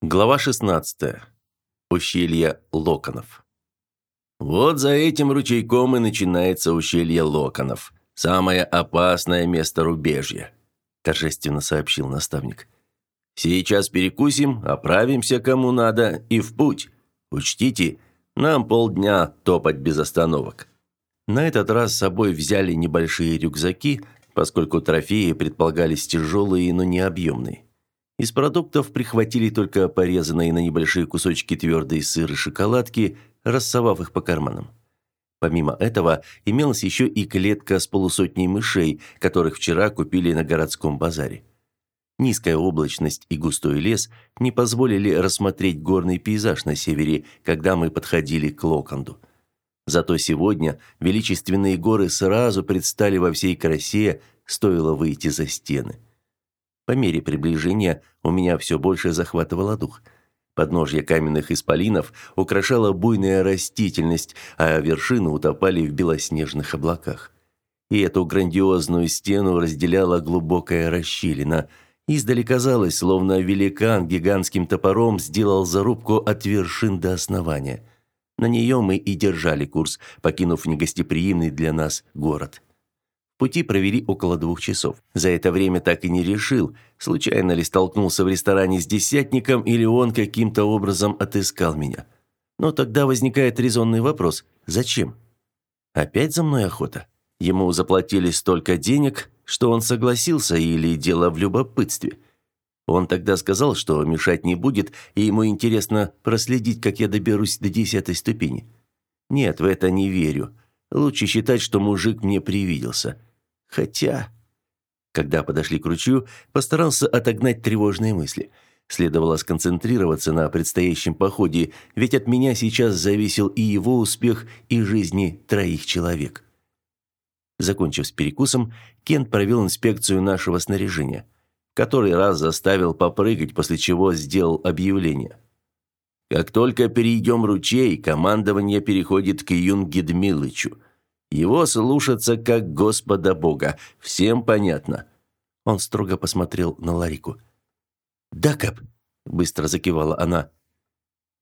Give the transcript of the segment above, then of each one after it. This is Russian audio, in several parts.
Глава 16. Ущелье Локонов. Вот за этим ручейком и начинается ущелье Локонов. Самое опасное место рубежья, торжественно сообщил наставник. Сейчас перекусим, оправимся кому надо и в путь. Учтите, нам полдня топать без остановок. На этот раз с собой взяли небольшие рюкзаки, поскольку трофеи предполагались тяжелые, но не объемные. Из продуктов прихватили только порезанные на небольшие кусочки твердые сыр и шоколадки, рассовав их по карманам. Помимо этого, имелась еще и клетка с полусотней мышей, которых вчера купили на городском базаре. Низкая облачность и густой лес не позволили рассмотреть горный пейзаж на севере, когда мы подходили к Локонду. Зато сегодня величественные горы сразу предстали во всей красе, стоило выйти за стены. По мере приближения у меня все больше захватывало дух. Подножья каменных исполинов украшала буйная растительность, а вершины утопали в белоснежных облаках. И эту грандиозную стену разделяла глубокая расщелина. Издали казалось, словно великан гигантским топором сделал зарубку от вершин до основания. На нее мы и держали курс, покинув негостеприимный для нас город. Пути провели около двух часов. За это время так и не решил, случайно ли столкнулся в ресторане с десятником или он каким-то образом отыскал меня. Но тогда возникает резонный вопрос «Зачем?» Опять за мной охота? Ему заплатили столько денег, что он согласился или дело в любопытстве? Он тогда сказал, что мешать не будет, и ему интересно проследить, как я доберусь до десятой ступени. Нет, в это не верю. Лучше считать, что мужик мне привиделся. Хотя... Когда подошли к ручью, постарался отогнать тревожные мысли. Следовало сконцентрироваться на предстоящем походе, ведь от меня сейчас зависел и его успех, и жизни троих человек. Закончив с перекусом, Кент провел инспекцию нашего снаряжения. Который раз заставил попрыгать, после чего сделал объявление. Как только перейдем ручей, командование переходит к Юнге Дмилычу. Его слушаться как Господа Бога. Всем понятно. Он строго посмотрел на Ларику. «Да, Кап», — быстро закивала она.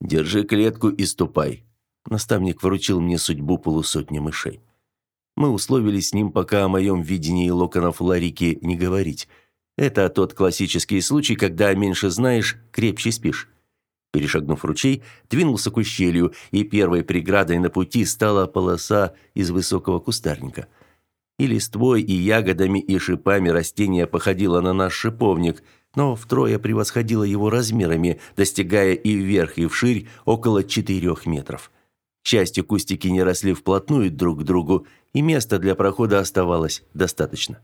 «Держи клетку и ступай». Наставник вручил мне судьбу полусотни мышей. Мы условились с ним пока о моем видении локонов Ларики не говорить. Это тот классический случай, когда меньше знаешь, крепче спишь. Перешагнув ручей, двинулся к ущелью, и первой преградой на пути стала полоса из высокого кустарника. И листвой, и ягодами, и шипами растение походило на наш шиповник, но втрое превосходило его размерами, достигая и вверх, и вширь около четырех метров. К счастью, кустики не росли вплотную друг к другу, и места для прохода оставалось достаточно.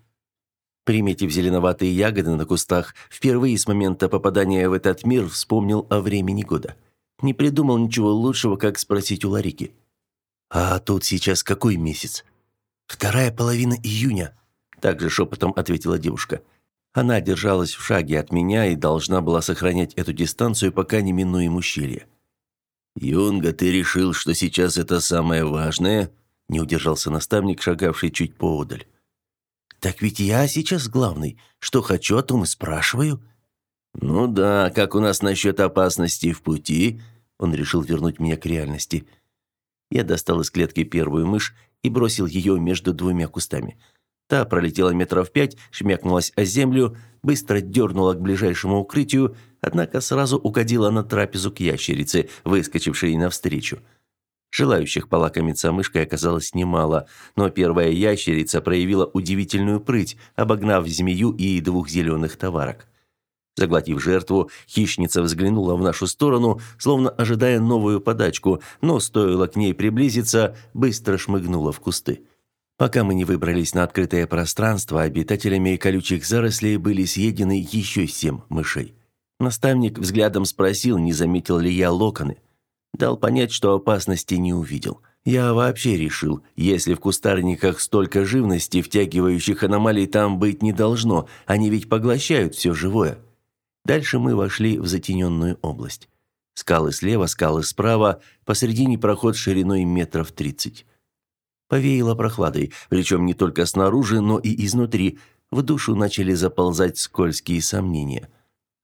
Приметив зеленоватые ягоды на кустах, впервые с момента попадания в этот мир вспомнил о времени года. Не придумал ничего лучшего, как спросить у Ларики. «А тут сейчас какой месяц?» «Вторая половина июня», – также шепотом ответила девушка. Она держалась в шаге от меня и должна была сохранять эту дистанцию, пока не минуем ущелье. «Юнга, ты решил, что сейчас это самое важное?» – не удержался наставник, шагавший чуть поодаль. «Так ведь я сейчас главный. Что хочу, о том и спрашиваю». «Ну да, как у нас насчет опасности в пути?» Он решил вернуть меня к реальности. Я достал из клетки первую мышь и бросил ее между двумя кустами. Та пролетела метров пять, шмякнулась о землю, быстро дернула к ближайшему укрытию, однако сразу угодила на трапезу к ящерице, выскочившей навстречу. Желающих полакомиться мышкой оказалось немало, но первая ящерица проявила удивительную прыть, обогнав змею и двух зеленых товарок. Заглотив жертву, хищница взглянула в нашу сторону, словно ожидая новую подачку, но стоило к ней приблизиться, быстро шмыгнула в кусты. Пока мы не выбрались на открытое пространство, обитателями колючих зарослей были съедены еще семь мышей. Наставник взглядом спросил, не заметил ли я локоны – Дал понять, что опасности не увидел. Я вообще решил, если в кустарниках столько живности, втягивающих аномалий там быть не должно, они ведь поглощают все живое. Дальше мы вошли в затененную область. Скалы слева, скалы справа, посредине проход шириной метров тридцать. Повеяло прохладой, причем не только снаружи, но и изнутри. В душу начали заползать скользкие сомнения.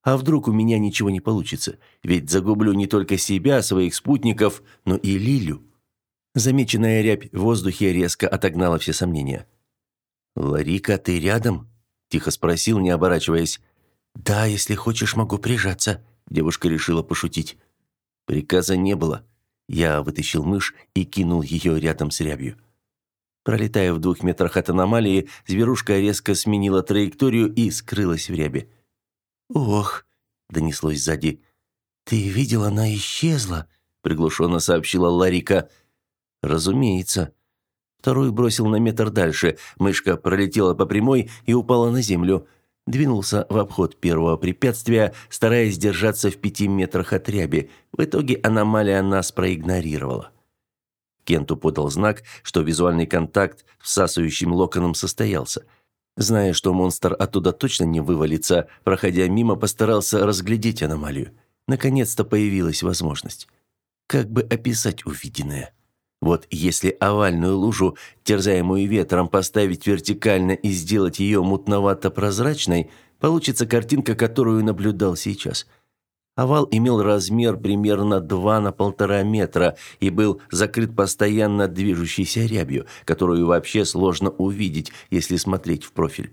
А вдруг у меня ничего не получится? Ведь загублю не только себя, своих спутников, но и Лилю. Замеченная рябь в воздухе резко отогнала все сомнения. «Ларика, ты рядом?» – тихо спросил, не оборачиваясь. «Да, если хочешь, могу прижаться», – девушка решила пошутить. Приказа не было. Я вытащил мышь и кинул ее рядом с рябью. Пролетая в двух метрах от аномалии, зверушка резко сменила траекторию и скрылась в рябе. «Ох!» – донеслось сзади. «Ты видел, она исчезла», – приглушенно сообщила Ларика. «Разумеется». Второй бросил на метр дальше. Мышка пролетела по прямой и упала на землю. Двинулся в обход первого препятствия, стараясь держаться в пяти метрах от ряби. В итоге аномалия нас проигнорировала. Кенту подал знак, что визуальный контакт всасывающим локоном состоялся. Зная, что монстр оттуда точно не вывалится, проходя мимо, постарался разглядеть аномалию. Наконец-то появилась возможность. Как бы описать увиденное? Вот если овальную лужу, терзаемую ветром, поставить вертикально и сделать ее мутновато-прозрачной, получится картинка, которую наблюдал сейчас. Овал имел размер примерно 2 на полтора метра и был закрыт постоянно движущейся рябью, которую вообще сложно увидеть, если смотреть в профиль.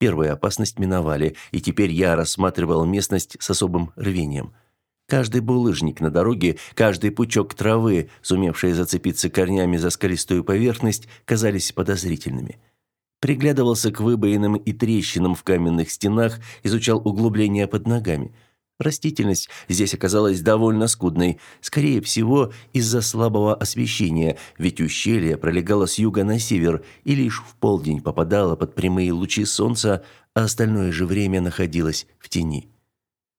Первую опасность миновали, и теперь я рассматривал местность с особым рвением – Каждый булыжник на дороге, каждый пучок травы, сумевший зацепиться корнями за скалистую поверхность, казались подозрительными. Приглядывался к выбоинам и трещинам в каменных стенах, изучал углубления под ногами. Растительность здесь оказалась довольно скудной, скорее всего, из-за слабого освещения, ведь ущелье пролегало с юга на север и лишь в полдень попадало под прямые лучи солнца, а остальное же время находилось в тени.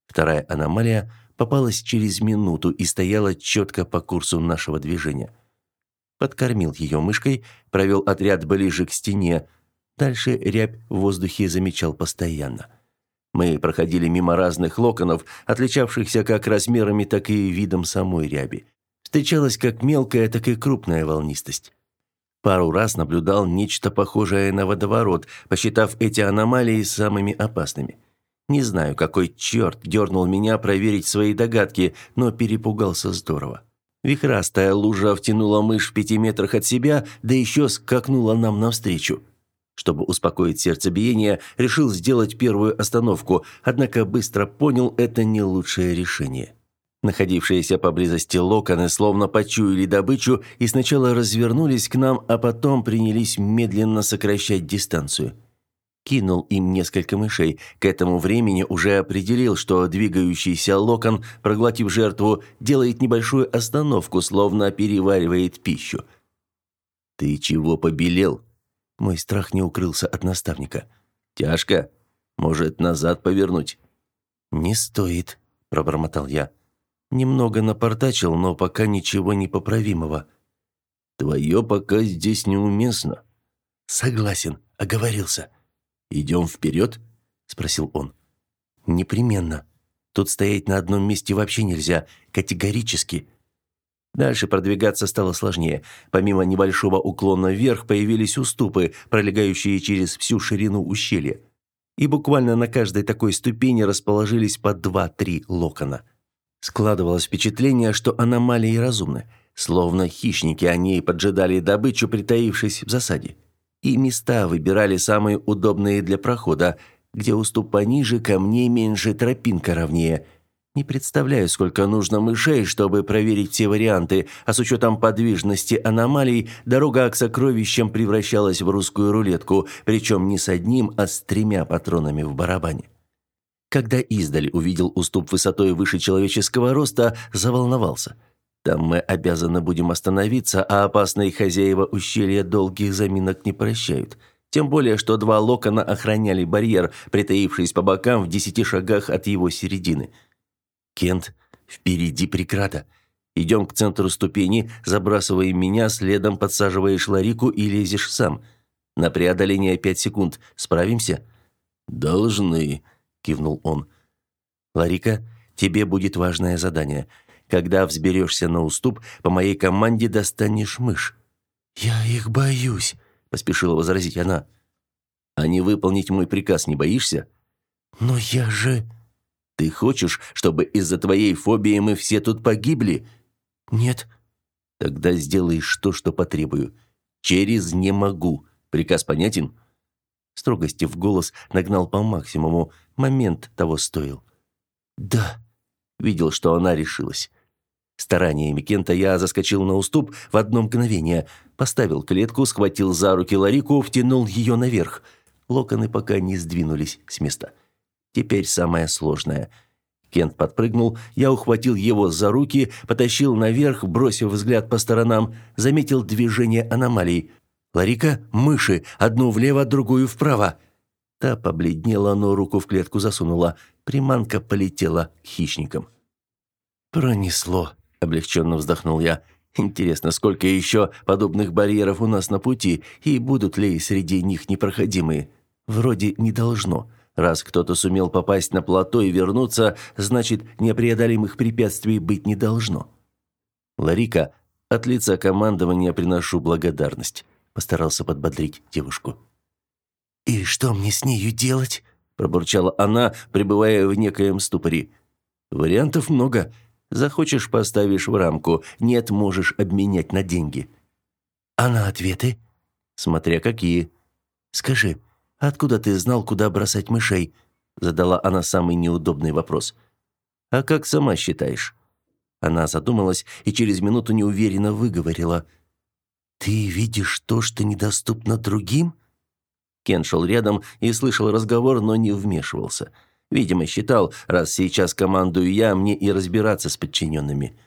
Вторая аномалия – попалась через минуту и стояла четко по курсу нашего движения. Подкормил ее мышкой, провел отряд ближе к стене. Дальше рябь в воздухе замечал постоянно. Мы проходили мимо разных локонов, отличавшихся как размерами, так и видом самой ряби. Встречалась как мелкая, так и крупная волнистость. Пару раз наблюдал нечто похожее на водоворот, посчитав эти аномалии самыми опасными – не знаю, какой черт дернул меня проверить свои догадки, но перепугался здорово. Вихрастая лужа втянула мышь в пяти метрах от себя, да еще скакнула нам навстречу. Чтобы успокоить сердцебиение, решил сделать первую остановку, однако быстро понял, это не лучшее решение. Находившиеся поблизости локоны словно почуяли добычу и сначала развернулись к нам, а потом принялись медленно сокращать дистанцию кинул им несколько мышей. К этому времени уже определил, что двигающийся локон, проглотив жертву, делает небольшую остановку, словно переваривает пищу. «Ты чего побелел?» Мой страх не укрылся от наставника. «Тяжко? Может, назад повернуть?» «Не стоит», – пробормотал я. Немного напортачил, но пока ничего непоправимого. «Твое пока здесь неуместно». «Согласен, оговорился». «Идем вперед?» – спросил он. «Непременно. Тут стоять на одном месте вообще нельзя. Категорически». Дальше продвигаться стало сложнее. Помимо небольшого уклона вверх появились уступы, пролегающие через всю ширину ущелья. И буквально на каждой такой ступени расположились по два-три локона. Складывалось впечатление, что аномалии разумны. Словно хищники они поджидали добычу, притаившись в засаде и места выбирали самые удобные для прохода, где уступ пониже, камней меньше, тропинка ровнее. Не представляю, сколько нужно мышей, чтобы проверить все варианты, а с учетом подвижности аномалий, дорога к сокровищам превращалась в русскую рулетку, причем не с одним, а с тремя патронами в барабане. Когда издаль увидел уступ высотой выше человеческого роста, заволновался – там мы обязаны будем остановиться, а опасные хозяева ущелья долгих заминок не прощают. Тем более, что два локона охраняли барьер, притаившись по бокам в десяти шагах от его середины. Кент, впереди преграда. Идем к центру ступени, забрасывая меня, следом подсаживаешь Ларику и лезешь сам. На преодоление пять секунд. Справимся? Должны, кивнул он. Ларика, тебе будет важное задание – когда взберешься на уступ, по моей команде достанешь мышь». «Я их боюсь», – поспешила возразить она. «А не выполнить мой приказ не боишься?» «Но я же...» Ты хочешь, чтобы из-за твоей фобии мы все тут погибли? Нет. Тогда сделай то, что потребую. Через не могу. Приказ понятен? Строгости в голос нагнал по максимуму. Момент того стоил. Да. Видел, что она решилась. Стараниями Кента я заскочил на уступ в одно мгновение, поставил клетку, схватил за руки Ларику, втянул ее наверх. Локоны пока не сдвинулись с места. Теперь самое сложное. Кент подпрыгнул, я ухватил его за руки, потащил наверх, бросив взгляд по сторонам, заметил движение аномалий. «Ларика, мыши, одну влево, другую вправо». Та побледнела, но руку в клетку засунула. Приманка полетела к хищникам. «Пронесло», – облегченно вздохнул я. «Интересно, сколько еще подобных барьеров у нас на пути, и будут ли среди них непроходимые? Вроде не должно. Раз кто-то сумел попасть на плато и вернуться, значит, непреодолимых препятствий быть не должно». «Ларика, от лица командования приношу благодарность», – постарался подбодрить девушку. «И что мне с нею делать?» – пробурчала она, пребывая в некоем ступоре. «Вариантов много». Захочешь, поставишь в рамку. Нет, можешь обменять на деньги. А на ответы? Смотря какие. Скажи, откуда ты знал, куда бросать мышей? Задала она самый неудобный вопрос. А как сама считаешь? Она задумалась и через минуту неуверенно выговорила. «Ты видишь то, что недоступно другим?» Кен шел рядом и слышал разговор, но не вмешивался. Видимо, считал, раз сейчас командую я, мне и разбираться с подчиненными.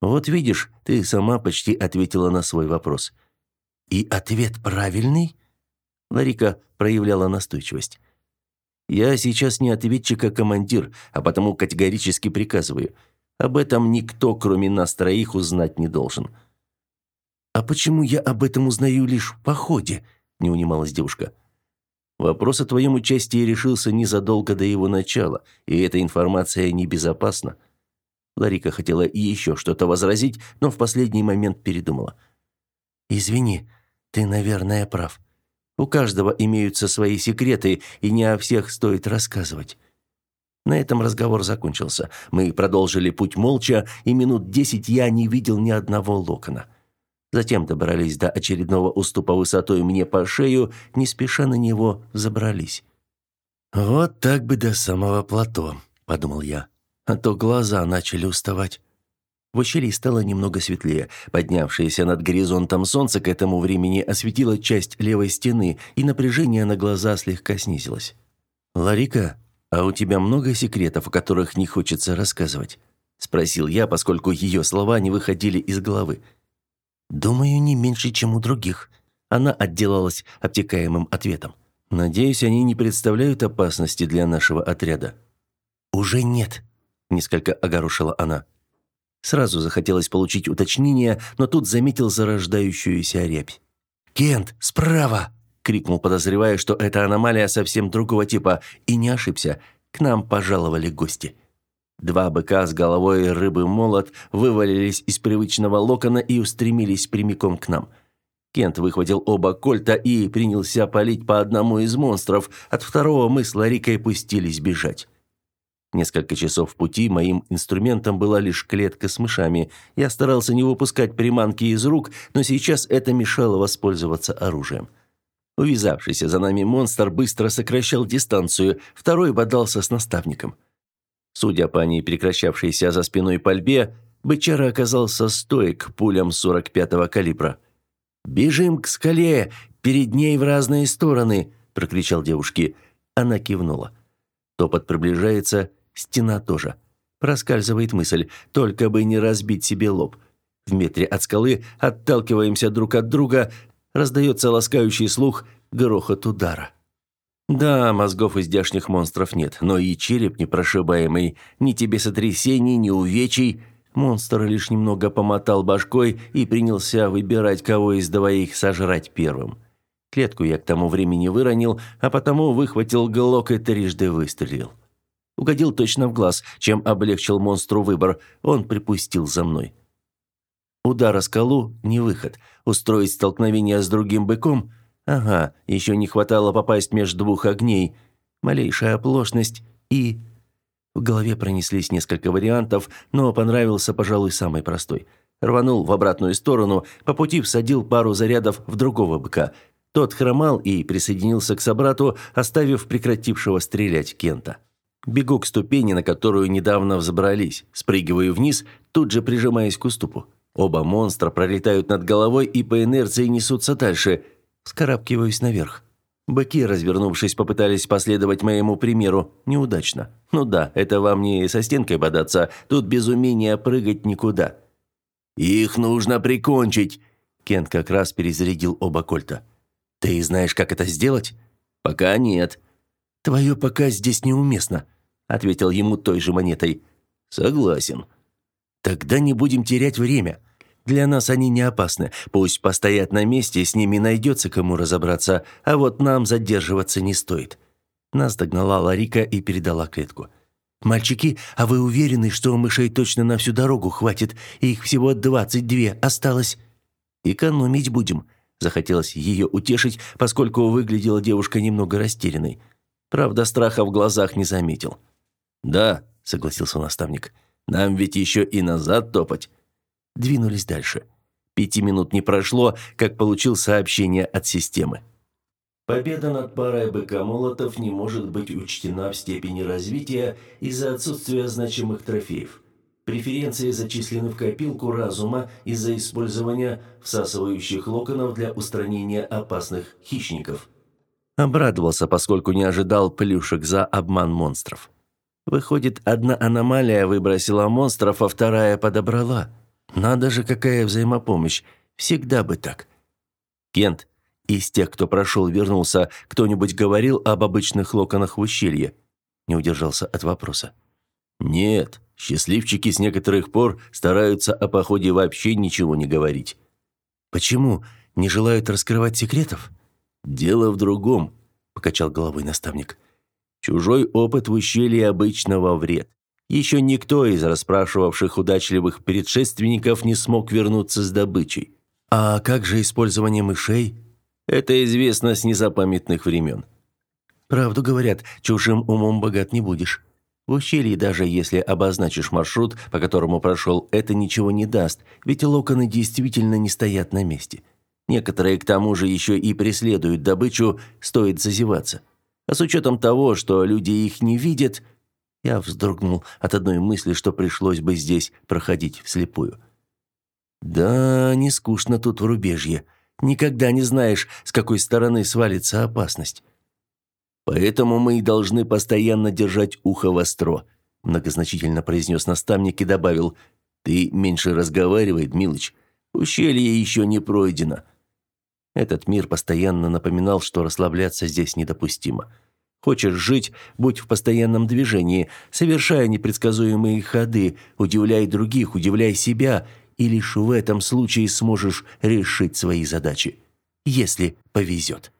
Вот видишь, ты сама почти ответила на свой вопрос. И ответ правильный? Ларика проявляла настойчивость. Я сейчас не ответчик, а командир, а потому категорически приказываю. Об этом никто, кроме нас троих, узнать не должен. А почему я об этом узнаю лишь в походе? не унималась девушка. Вопрос о твоем участии решился незадолго до его начала, и эта информация небезопасна. Ларика хотела и еще что-то возразить, но в последний момент передумала. Извини, ты, наверное, прав. У каждого имеются свои секреты, и не о всех стоит рассказывать. На этом разговор закончился. Мы продолжили путь молча, и минут десять я не видел ни одного локона. Затем добрались до очередного уступа высотой мне по шею, не спеша на него забрались. «Вот так бы до самого плато», — подумал я. «А то глаза начали уставать». В ущелье стало немного светлее. Поднявшееся над горизонтом солнце к этому времени осветило часть левой стены, и напряжение на глаза слегка снизилось. «Ларика, а у тебя много секретов, о которых не хочется рассказывать?» – спросил я, поскольку ее слова не выходили из головы. Думаю, не меньше, чем у других. Она отделалась обтекаемым ответом. Надеюсь, они не представляют опасности для нашего отряда. Уже нет, несколько огорошила она. Сразу захотелось получить уточнение, но тут заметил зарождающуюся рябь. «Кент, справа!» — крикнул, подозревая, что это аномалия совсем другого типа, и не ошибся. К нам пожаловали гости. Два быка с головой рыбы-молот вывалились из привычного локона и устремились прямиком к нам. Кент выхватил оба кольта и принялся палить по одному из монстров. От второго мы с Ларикой пустились бежать. Несколько часов пути моим инструментом была лишь клетка с мышами. Я старался не выпускать приманки из рук, но сейчас это мешало воспользоваться оружием. Увязавшийся за нами монстр быстро сокращал дистанцию, второй бодался с наставником. Судя по непрекращавшейся за спиной пальбе, бычара оказался стоек пулям 45-го калибра. «Бежим к скале! Перед ней в разные стороны!» – прокричал девушке. Она кивнула. Топот приближается, стена тоже. Проскальзывает мысль, только бы не разбить себе лоб. В метре от скалы отталкиваемся друг от друга, раздается ласкающий слух грохот удара. Да, мозгов издяшних монстров нет, но и череп непрошибаемый. Ни тебе сотрясений, ни увечий. Монстр лишь немного помотал башкой и принялся выбирать, кого из двоих сожрать первым. Клетку я к тому времени выронил, а потому выхватил глок и трижды выстрелил. Угодил точно в глаз, чем облегчил монстру выбор. Он припустил за мной. Удар о скалу – не выход. Устроить столкновение с другим быком – Ага, еще не хватало попасть между двух огней. Малейшая оплошность и... В голове пронеслись несколько вариантов, но понравился, пожалуй, самый простой. Рванул в обратную сторону, по пути всадил пару зарядов в другого быка. Тот хромал и присоединился к собрату, оставив прекратившего стрелять Кента. Бегу к ступени, на которую недавно взобрались, спрыгиваю вниз, тут же прижимаясь к уступу. Оба монстра пролетают над головой и по инерции несутся дальше. Скарабкиваюсь наверх. Быки, развернувшись, попытались последовать моему примеру. Неудачно. Ну да, это вам не со стенкой бодаться. Тут без умения прыгать никуда. «Их нужно прикончить!» Кент как раз перезарядил оба кольта. «Ты знаешь, как это сделать?» «Пока нет». «Твое пока здесь неуместно», — ответил ему той же монетой. «Согласен». «Тогда не будем терять время. Для нас они не опасны. Пусть постоят на месте, с ними найдется кому разобраться, а вот нам задерживаться не стоит». Нас догнала Ларика и передала клетку. «Мальчики, а вы уверены, что мышей точно на всю дорогу хватит? Их всего двадцать две осталось». «Экономить будем», – захотелось ее утешить, поскольку выглядела девушка немного растерянной. Правда, страха в глазах не заметил. «Да», – согласился наставник, – «нам ведь еще и назад топать». Двинулись дальше. Пяти минут не прошло, как получил сообщение от системы. Победа над парой быкомолотов не может быть учтена в степени развития из-за отсутствия значимых трофеев. Преференции зачислены в копилку разума из-за использования всасывающих локонов для устранения опасных хищников. Обрадовался, поскольку не ожидал плюшек за обман монстров. Выходит, одна аномалия выбросила монстров, а вторая подобрала. Надо же, какая взаимопомощь. Всегда бы так. Кент, из тех, кто прошел, вернулся, кто-нибудь говорил об обычных локонах в ущелье? Не удержался от вопроса. Нет, счастливчики с некоторых пор стараются о походе вообще ничего не говорить. Почему? Не желают раскрывать секретов? Дело в другом, покачал головой наставник. Чужой опыт в ущелье обычного вред. Еще никто из расспрашивавших удачливых предшественников не смог вернуться с добычей. А как же использование мышей? Это известно с незапамятных времен. Правду говорят, чужим умом богат не будешь. В ущелье даже если обозначишь маршрут, по которому прошел, это ничего не даст, ведь локоны действительно не стоят на месте. Некоторые к тому же еще и преследуют добычу, стоит зазеваться. А с учетом того, что люди их не видят, я вздрогнул от одной мысли, что пришлось бы здесь проходить вслепую. Да, не скучно тут в рубежье. Никогда не знаешь, с какой стороны свалится опасность. Поэтому мы и должны постоянно держать ухо востро, многозначительно произнес наставник и добавил: "Ты меньше разговаривай, Милыч. Ущелье еще не пройдено". Этот мир постоянно напоминал, что расслабляться здесь недопустимо. Хочешь жить, будь в постоянном движении, совершая непредсказуемые ходы, удивляй других, удивляй себя и лишь в этом случае сможешь решить свои задачи, если повезет.